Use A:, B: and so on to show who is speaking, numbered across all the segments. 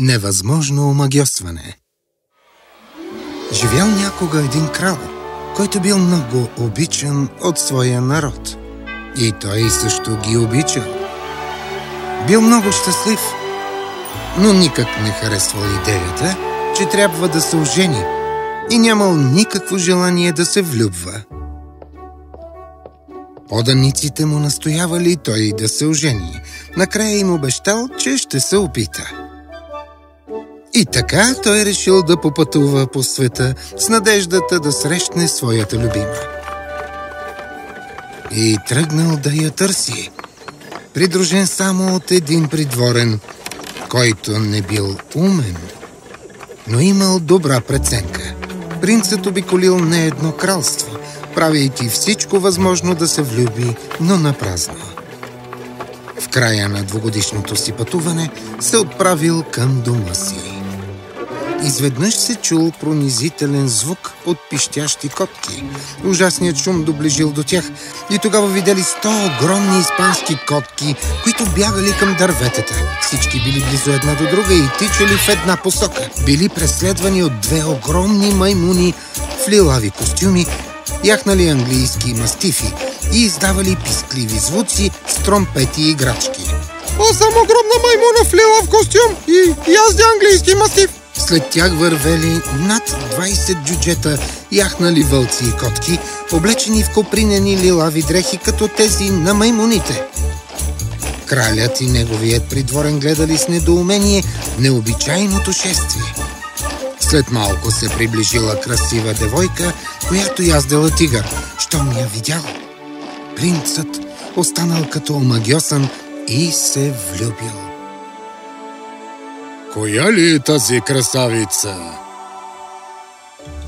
A: Невъзможно омагьосване Живял някога един крал, който бил много обичан от своя народ. И той също ги обичал. Бил много щастлив, но никак не харесвал идеята, че трябва да се ожени и нямал никакво желание да се влюбва. Поданиците му настоявали той да се ожени. Накрая им обещал, че ще се опита. И така той решил да попътува по света с надеждата да срещне своята любима. И тръгнал да я търси, придружен само от един придворен, който не бил умен, но имал добра преценка. Принцът обиколил не едно кралство, правейки всичко възможно да се влюби, но на празно. В края на двогодишното си пътуване се отправил към дома си. Изведнъж се чул пронизителен звук от пищящи котки. Ужасният шум доближил до тях и тогава видели сто огромни испански котки, които бягали към дърветата. Всички били близо една до друга и тичали в една посока. Били преследвани от две огромни маймуни в лилави костюми, яхнали английски мастифи и издавали пискливи звуци с тромпети и играчки.
B: Аз съм огромна маймуна в лилав костюм и язди английски мастиф.
A: След тях вървели над 20 джуджета, яхнали вълци и котки, облечени в копринени лилави дрехи, като тези на маймуните. Кралят и неговият придворен гледали с недоумение необичайното шествие. След малко се приближила красива девойка, която яздела тигър. Щом я видял, принцът останал като омагьосан и се влюбил.
C: Коя ли е тази красавица?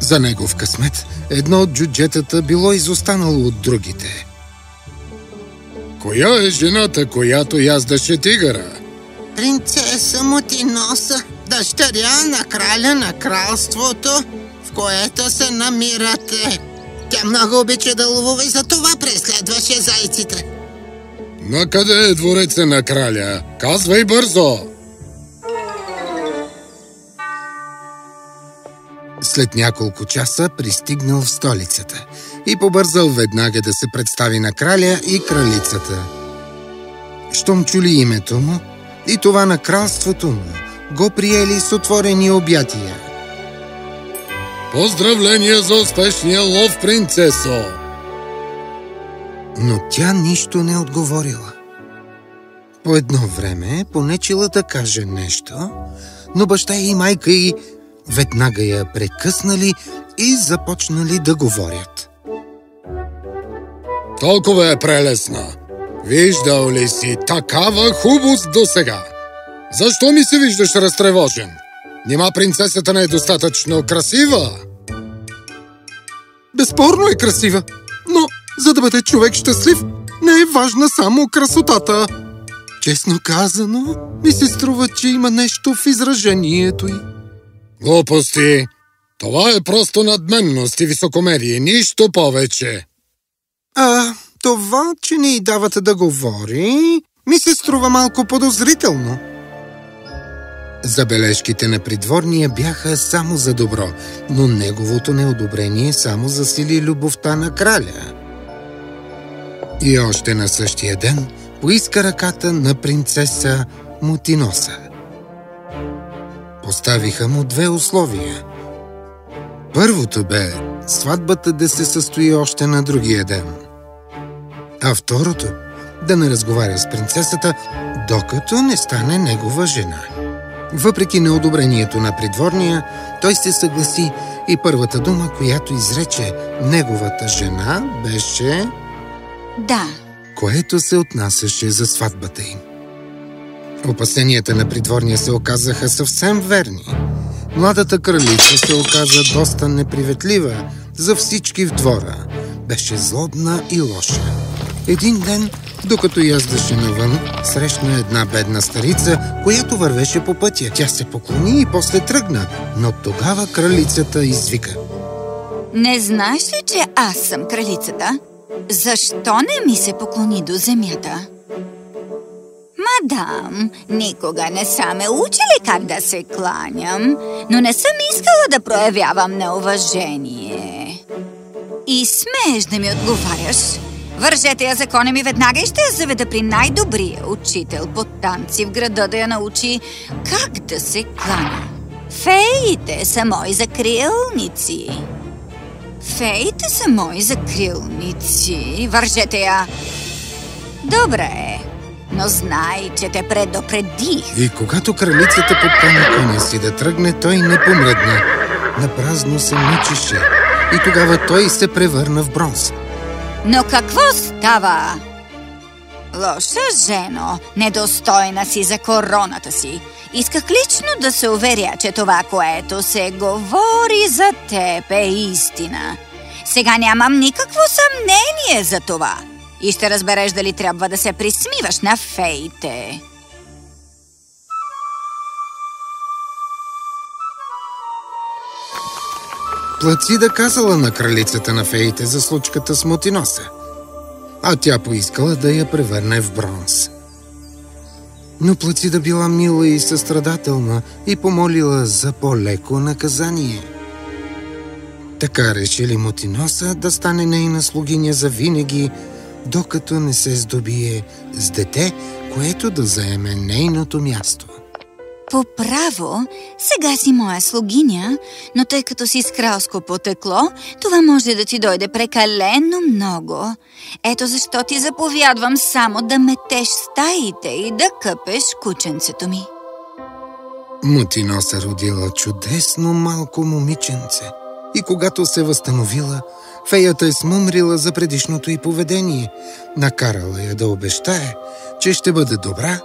A: За негов късмет, едно от джуджетата било изостанало от другите.
C: Коя е жената, която яздаше тигъра?
D: Принцеса Мутиноса, дъщеря на краля на кралството, в което се намирате. Тя много обича да ловува и за това преследваше зайците.
C: На къде е двореца на краля? Казвай бързо!
A: След няколко часа пристигнал в столицата и побързал веднага да се представи на краля и кралицата. Щом чули името му и това на кралството му, го приели с отворени обятия.
C: Поздравления за успешния лов, принцесо!
A: Но тя нищо не отговорила. По едно време понечила да каже нещо, но баща и майка й веднага я прекъснали и започнали да говорят.
C: Толкова е прелесна. Виждал ли си такава хубост до сега? Защо ми се виждаш разтревожен? Нима принцесата не е достатъчно красива?
B: Безспорно е красива, но за да бъде човек щастлив, не е важна само красотата. Честно казано, ми се струва, че има нещо в изражението й.
C: Глупости! Това е просто надменност и високомерие, нищо повече.
A: А, това, че не й давате да говори, ми се струва малко подозрително. Забележките на придворния бяха само за добро, но неговото неодобрение само засили любовта на краля. И още на същия ден поиска ръката на принцеса Мутиноса. Поставиха му две условия. Първото бе сватбата да се състои още на другия ден. А второто да не разговаря с принцесата, докато не стане негова жена. Въпреки неодобрението на придворния, той се съгласи и първата дума, която изрече неговата жена, беше...
E: Да.
A: Което се отнасяше за сватбата им. Опасенията на придворния се оказаха съвсем верни. Младата кралица се оказа доста неприветлива за всички в двора. Беше злобна и лоша. Един ден, докато яздаше навън, срещна една бедна старица, която вървеше по пътя. Тя се поклони и после тръгна, но тогава кралицата извика.
E: Не знаеш ли, че аз съм кралицата? Защо не ми се поклони до земята? Никога не са ме учили как да се кланям, но не съм искала да проявявам неуважение. И смееш да ми отговаряш. Вържете я законем и веднага и ще я заведа при най-добрия учител по танци в града да я научи как да се кланя. Феите са мои закрилници. Феите са мои закрилници. Вържете я. Добре, но знай, че те предупредих.
A: И когато кралицата подкана коня си да тръгне, той не помръдна. Напразно се мъчеше. И тогава той се превърна в бронз.
E: Но какво става? Лоша жено, недостойна си за короната си. Исках лично да се уверя, че това, което се говори за теб е истина. Сега нямам никакво съмнение за това. И ще разбереш дали трябва да се присмиваш на феите.
A: Плацида казала на кралицата на феите за случката с Мотиноса, а тя поискала да я превърне в бронз. Но Плацида била мила и състрадателна и помолила за по-леко наказание. Така решили Мотиноса да стане нейна слугиня за винаги, докато не се здобие с дете, което да заеме нейното място.
E: По право, сега си моя слугиня, но тъй като си с кралско потекло, това може да ти дойде прекалено много. Ето защо ти заповядвам само да метеш стаите и да къпеш кученцето ми.
A: Мутиноса родила чудесно малко момиченце. И когато се възстановила, феята е смъмрила за предишното й поведение. Накарала я да обещае, че ще бъде добра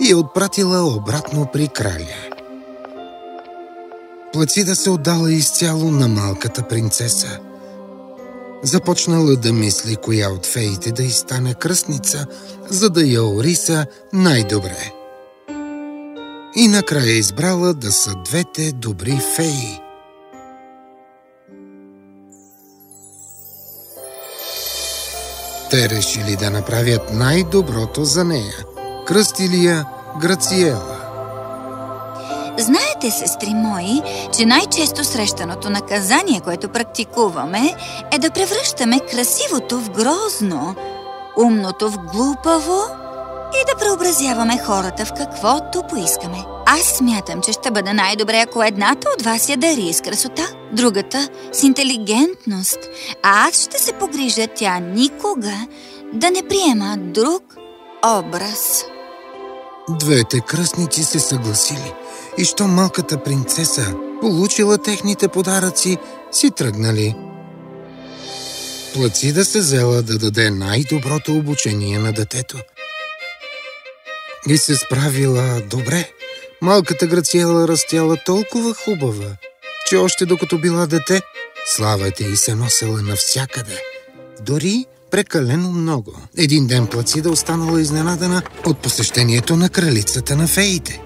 A: и е отпратила обратно при краля. Плацида се отдала изцяло на малката принцеса. Започнала да мисли коя от феите да й стане кръстница, за да я ориса най-добре. И накрая избрала да са двете добри феи. Те решили да направят най-доброто за нея. Кръстили я Грациела.
E: Знаете, сестри мои, че най-често срещаното наказание, което практикуваме, е да превръщаме красивото в грозно, умното в глупаво и да преобразяваме хората в каквото поискаме. Аз смятам, че ще бъде най-добре, ако едната от вас я дари с красота, другата с интелигентност, а аз ще се погрижа тя никога да не приема друг образ.
A: Двете кръстници се съгласили и що малката принцеса получила техните подаръци, си тръгнали. Плацида се взела да даде най-доброто обучение на детето. И се справила добре. Малката Грациела растяла толкова хубава, че още докато била дете, славата й се носела навсякъде. Дори прекалено много. Един ден Плацида останала изненадана от посещението на кралицата на феите.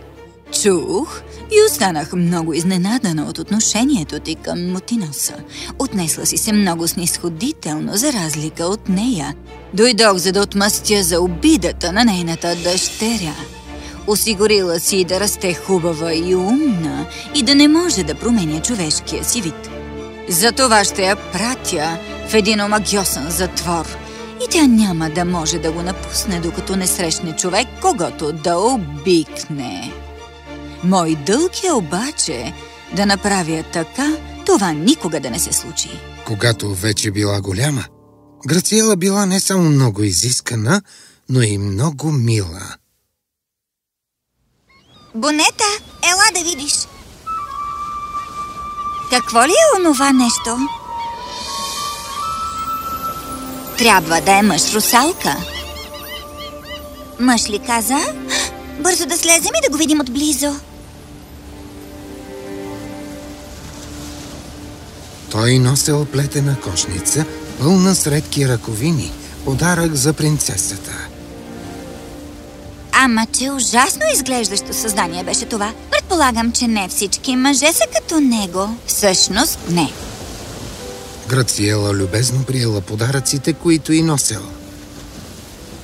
E: Чух и останах много изненадана от отношението ти към Мутиноса. Отнесла си се много снисходително, за разлика от нея. Дойдох, за да отмъстя за обидата на нейната дъщеря. Осигурила си да расте хубава и умна и да не може да променя човешкия си вид. Затова ще я пратя в един омагиосен затвор и тя няма да може да го напусне, докато не срещне човек, когато да обикне. Мой дълг е обаче да направя така, това никога да не се случи.
A: Когато вече била голяма, Грациела била не само много изискана, но и много мила.
E: Бонета, ела да видиш. Какво ли е онова нещо? Трябва да е мъж-русалка. Мъж ли каза? Бързо да слезем и да го видим отблизо.
A: Той носел плетена кошница, пълна с редки ръковини, подарък за принцесата.
E: Ама, че ужасно изглеждащо създание беше това. Предполагам, че не всички мъже са като него. Всъщност, не.
A: Грациела любезно приела подаръците, които и носела.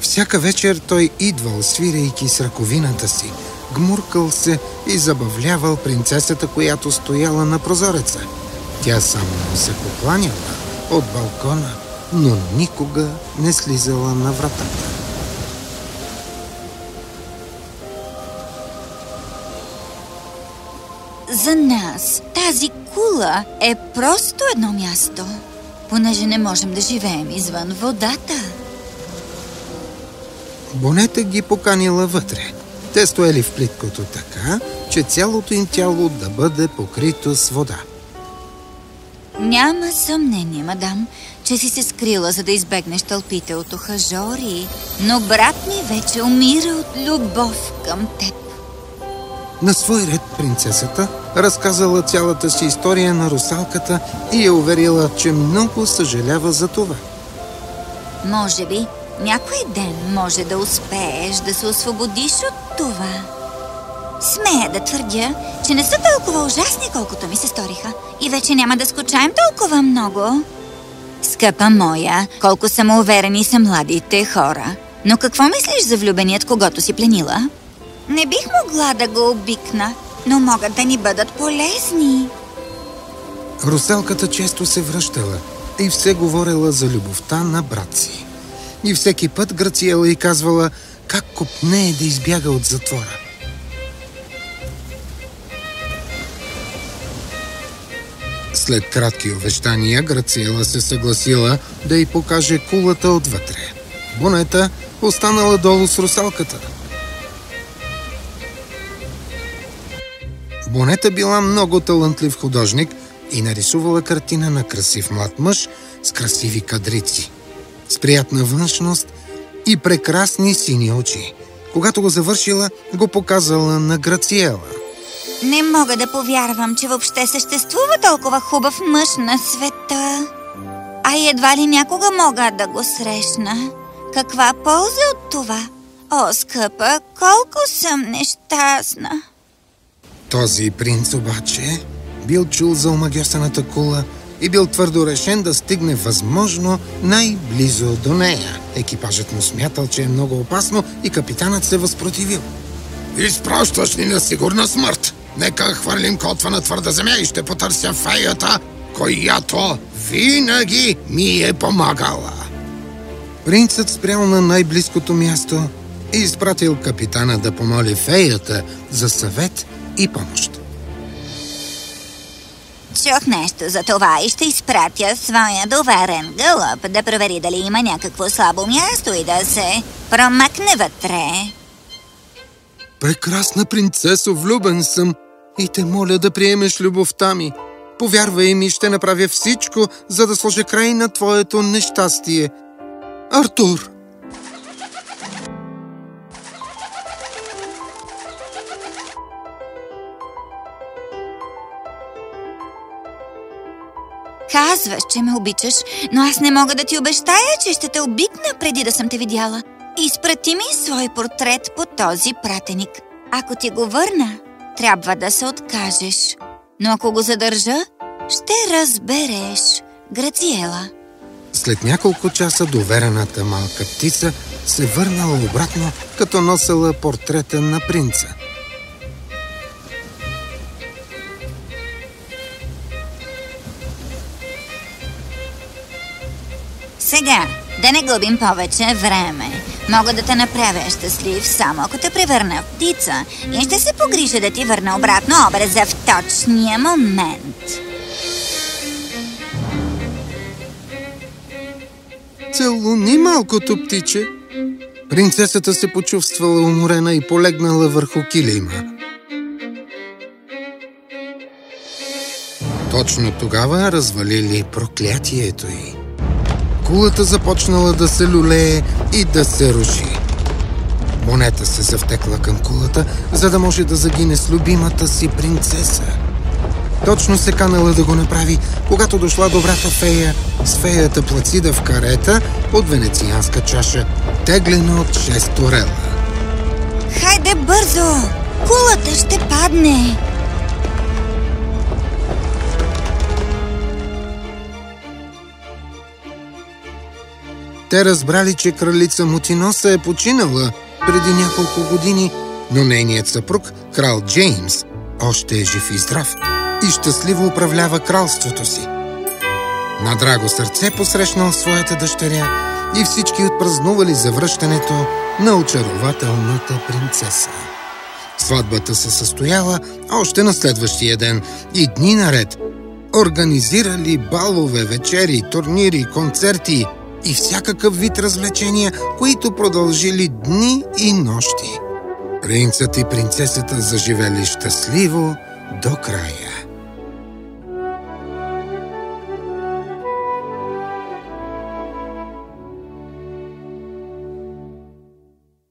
A: Всяка вечер той идвал, свирейки с ръковината си, гмуркал се и забавлявал принцесата, която стояла на прозореца. Тя само се покланяла от балкона, но никога не слизала на вратата.
E: За нас тази кула е просто едно място, понеже не можем да живеем извън водата.
A: Бонета ги поканила вътре. Те стояли в плиткото така, че цялото им тяло да бъде покрито с вода.
E: Няма съмнение, мадам, че си се скрила, за да избегнеш тълпите от охажори, но брат ми вече умира от любов към теб.
A: На свой ред принцесата разказала цялата си история на русалката и я уверила, че много съжалява за това.
E: Може би някой ден може да успееш да се освободиш от това. Смея да твърдя, че не са толкова ужасни, колкото ми се сториха. И вече няма да скучаем толкова много. Скъпа моя, колко самоуверени са младите хора. Но какво мислиш за влюбеният, когато си пленила? Не бих могла да го обикна, но могат да ни бъдат полезни.
A: Русалката често се връщала и все говорила за любовта на брат си. И всеки път Грациела й казвала как копне е да избяга от затвора. След кратки увещания, Грациела се съгласила да й покаже кулата отвътре. Бонета останала долу с русалката. Бонета била много талантлив художник и нарисувала картина на красив млад мъж с красиви кадрици, с приятна външност и прекрасни сини очи. Когато го завършила, го показала на Грациела.
E: Не мога да повярвам, че въобще съществува толкова хубав мъж на света. А едва ли някога мога да го срещна. Каква полза от това? О, скъпа, колко съм нещастна!
A: Този принц обаче бил чул за омагьосаната кула и бил твърдо решен да стигне възможно най-близо до нея. Екипажът му смятал, че е много опасно и капитанът се възпротивил.
C: Изпращаш ни на сигурна смърт. Нека хвърлим котва на твърда земя и ще потърся феята, която винаги ми е помагала.
A: Принцът спрял на най-близкото място и изпратил капитана да помоли феята за съвет и помощ.
E: Чух нещо за това и ще изпратя своя доверен гълъб да провери дали има някакво слабо място и да се промъкне вътре.
B: Прекрасна принцесо, влюбен съм и те моля да приемеш любовта ми. Повярвай ми, ще направя всичко, за да сложа край на твоето нещастие. Артур!
E: Казваш, че ме обичаш, но аз не мога да ти обещая, че ще те обикна преди да съм те видяла. Изпрати ми свой портрет по този пратеник. Ако ти го върна, трябва да се откажеш. Но ако го задържа, ще разбереш. Грациела.
A: След няколко часа доверената малка птица се върнала обратно, като носела портрета на принца.
E: Сега, да не губим повече време. Мога да те направя щастлив, само ако те превърна в птица и ще се погрижа да ти върна обратно образа в точния момент.
B: Целуни малкото птиче.
A: Принцесата се почувствала уморена и полегнала върху килима. Точно тогава развалили проклятието й. Кулата започнала да се люлее и да се руши. Монета се завтекла към кулата, за да може да загине с любимата си принцеса. Точно се канала да го направи, когато дошла добрата фея с феята Плацида в карета от венецианска чаша, теглена от шест орела.
E: Хайде бързо! Кулата ще падне!
A: Те разбрали, че кралица Мутиноса е починала преди няколко години, но нейният съпруг, крал Джеймс, още е жив и здрав и щастливо управлява кралството си. На драго сърце посрещнал своята дъщеря и всички отпразнували завръщането на очарователната принцеса. Сватбата се състояла още на следващия ден и дни наред. Организирали балове, вечери, турнири, концерти и всякакъв вид развлечения, които продължили дни и нощи. Принцът и принцесата заживели щастливо до края.